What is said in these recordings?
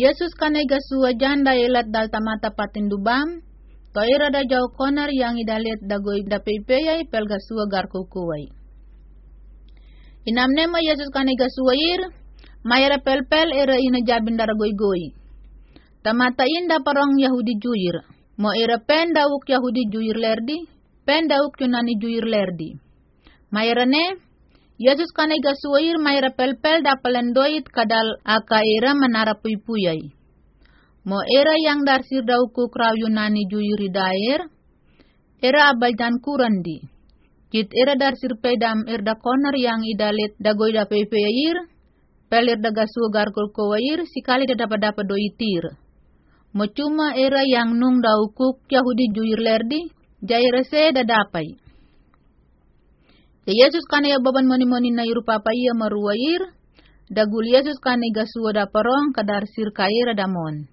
Yesus kanay gasua janda ilat dal tamata patindubam, to ira da jau konar yang idalit dagoy da peipeyay pel gasua garkukuway. Inam nema Yesus kanay gasua ir, mayara pel-pel ira ina jabin daragoy-goy. Tamata inda parong Yahudi juir, mo ira pen dauk Yahudi juir lerdi, pen dauk Yunani juir lerdi. Mayra Yesus kane gasuir mayra pel-pel da pelendoit kadal aka era menara pui-puyay. Mo era yang darsir dauku kraw Yunani juiri daer, era abal dan kurandi. Jit era darsir pedam erda konar yang idalit dagoy da pepeyair, pelir da gasu gargol kowair sikali da dapat dapat doitir. Mo cuma era yang nung daukuk Yahudi juir lerdi, jaira se da dapai. Ya Yesus kane ya baban moni moni na iru papa iya maruwair, dagul Yesus kane gasua da parong kadar sir kaira damon.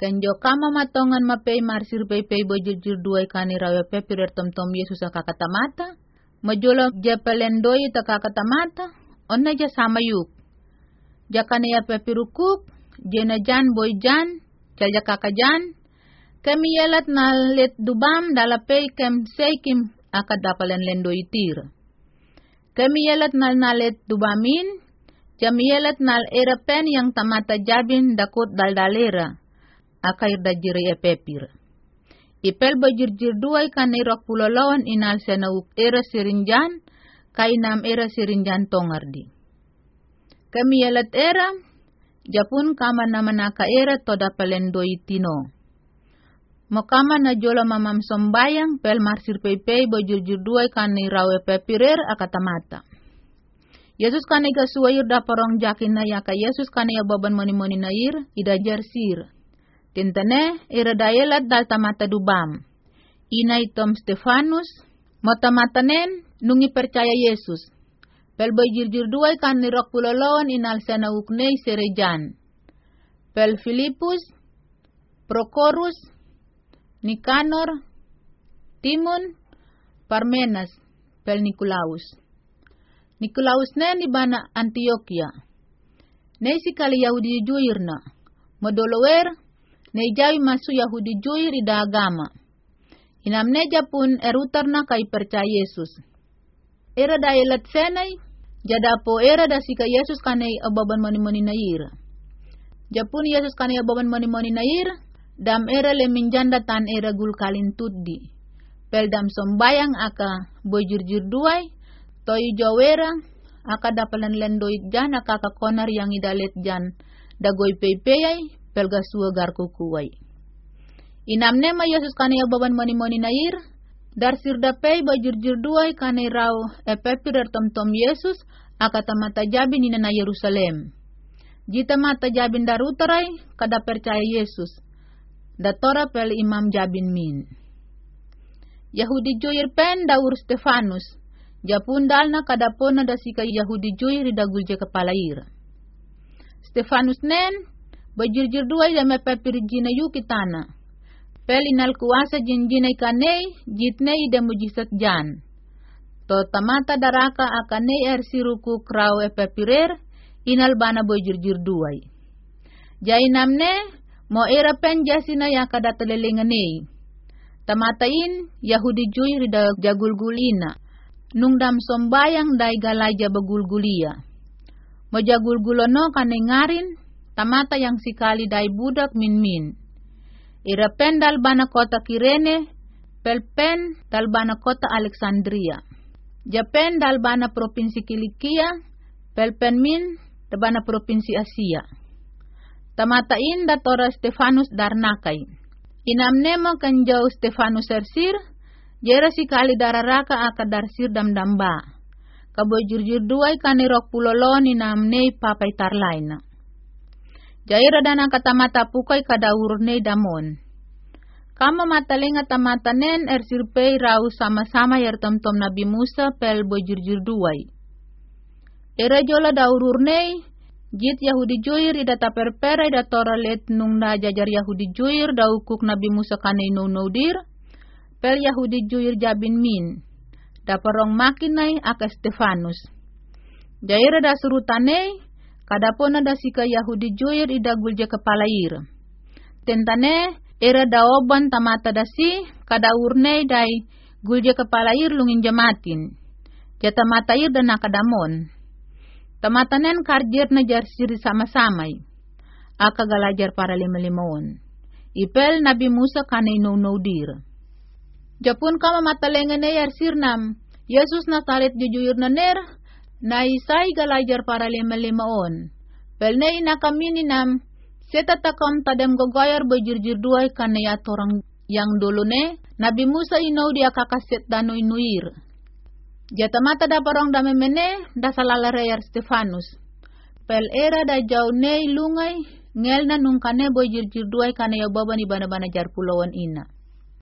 Kenjo kama matongan mapei marsir pei pei bojur duai kane rawe pepirer tom tom Yesus akakata mata, majolo japelendoi ta kakata mata, onna ja sama yuk. Jakane ya pepirukuk, jena jan boy jan, jalja kakajan, kami yelat na let dubam dalapei kem seikim akadapalen lendo itir. Kami yelat nal nalet dubamin, jam yelat nal era pen yang tamata jabin dakot daldalera, akair da jiri e pepir. Ipel bajir-jir duay kan irok pulolawan inal senauk era sirinjan, kainam era sirinjan tongardi. Kami yelat era, japun kama namanaka era toda pelendoi tino. Mokama na jola mamam sombayang pel marsir peipei bojur duai kani rawe pepirer akatamata. Yesus kani ga suayir da porong jakin na yaka Yesus kani ya moni moni nair ida jersir. Tintane ira dayelat dal tamata dubam. Inay Tom Stefanus, motamatanen nungi percaya Yesus. Pel bojur duai kani rok pulolon inal sena uknei serejan. Pel Filipus, Prokorus, Nikanor, Timon, Parmenas, pel Nikolaus. Nikolaus ne ni bana Antioquia. Ne si kali Yahudi juir na. Modolower, ne jawi masu Yahudi juir ida agama. Inam ne japun erutar na kay percaya Yesus. Era da ilat senay, jada po era da sika Yesus kanay ababan mani-mani na ira. Japun Yesus kanay ababan mani-mani na ira, dam era le minjanda tan era gul kalin tuddi. Pel dam sombayang aka bojur-jur duay, toy jawera, aka dapalan lendoit jan aka konar yang idalet jan, dagoy peypeyay, pel gasua gar kukuway. Inam nema Yesus kane baban moni moni nair, dar sirda pey bojur-jur duay kane raw e pepirer tom tom Yesus, aka tamata jabin ina na Yerusalem. Jita mata jabin darutaray, kada percaya Yesus datora pel imam jabin min. Yahudi joyer pen daur Stefanus, japun dalna kadapona da sika Yahudi joyer dagul je kepala ira. Stefanus nen, bajir-jir dua ya mepepir jina yu kitana. Pel inal kuasa jinjina ikanei, jitne ida mujisat jan. To tamata daraka akanei er siruku krau epepirer, inal bana bajir-jir duai. Jainamne, mo era pen jasina ya kada telelenganei. Tamatain Yahudi jui rida jagulgulina. Nung dam sombayang dai galaja bagulgulia. Mo jagulgulono kane ngarin tamata yang sikali dai budak min min. Ira pen dal bana kota Kirene, pelpen dal bana kota Alexandria. Japen dal bana provinsi Kilikia, pelpen min bana provinsi Asia tamatain da tora Stefanus darnakai. Inamnemo kan jauh Stefanus sersir, jera si kali dararaka aka darsir dam damba. Kabo jurjur duai kani rok pulolon inamnei papai tarlaina. Jaira dana kata mata pukai kada urne damon. Kama matalinga tamatanen er sirpei rau sama-sama yer tom-tom Nabi Musa pel bojurjur duai. Era jola daururnei, Jit Yahudi juir ida taperpera ida toralet nung na jajar Yahudi juir da ukuk Nabi Musa kanay no dir. Pel Yahudi juir jabin min. Da parong makinay aka Stefanus. Jaira da surutanay Kadapon ada sika Yahudi juir ida gulje kepala ir. Tentane era daoban tamata dasi kada urne dai gulje kepala ir lungin jamatin. Jata mata ir dan nakadamon. Tamatanen karjer na jarsiri sama-samai. Aka galajar para lima-limaon. Ipel Nabi Musa kanay no no dir. Japun kama matalengan na yar sirnam. Yesus Nazaret jujur na ner. Na isay galajar para lima-limaon. Pel na inakamini nam. Seta takam tadem gogoyar bejir-jir duay kanay atorang yang dulu ne. Nabi Musa ino dia kakaset dano inuir. Jata mata da parong da memene da salala reyar Stefanus. Pel era da jau nei lungai ngel na nungkane jir duai kana ya baba ni bana bana jar pulauan ina.